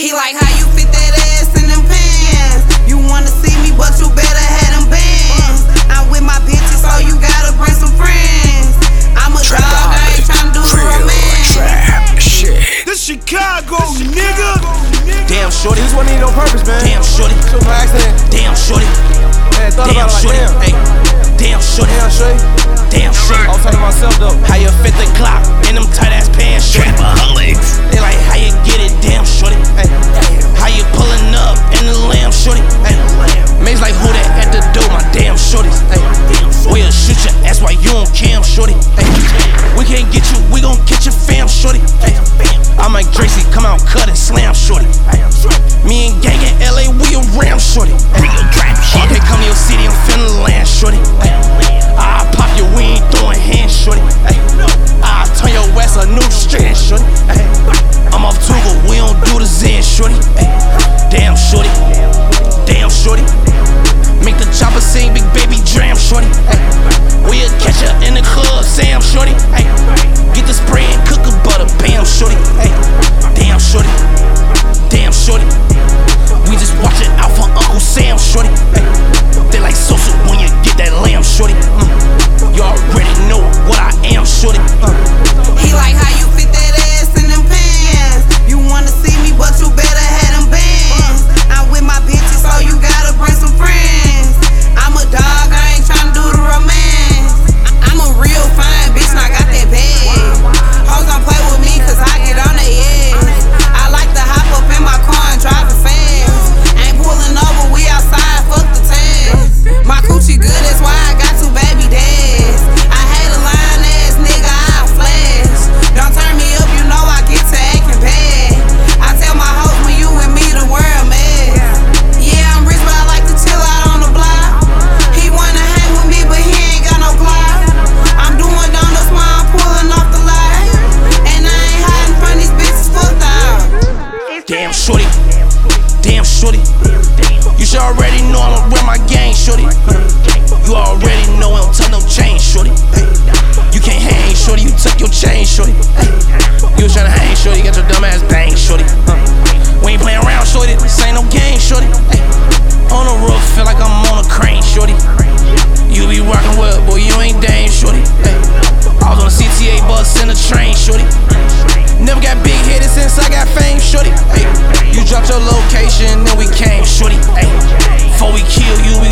He like how you fit that ass in them pants. You wanna see me, but you better have them bands. I'm with my bitches, so you gotta bring some friends. I'm a Trap dog, I ain't tryna do real romance. Trap shit. This Chicago, nigga. Damn shorty, this wasn't even purpose, man. Damn shorty, shoot my accident. Damn shorty. Man, thought damn about it shorty. damn. Hey, damn shorty. Damn shorty. Damn shorty. I'm talking to myself though. How you fit the clock? shorty Damn shorty, damn shorty. You should already know I'm with my gang, shorty. shorty. it. You dropped your location, then we came, shorty. it. Before we kill you, we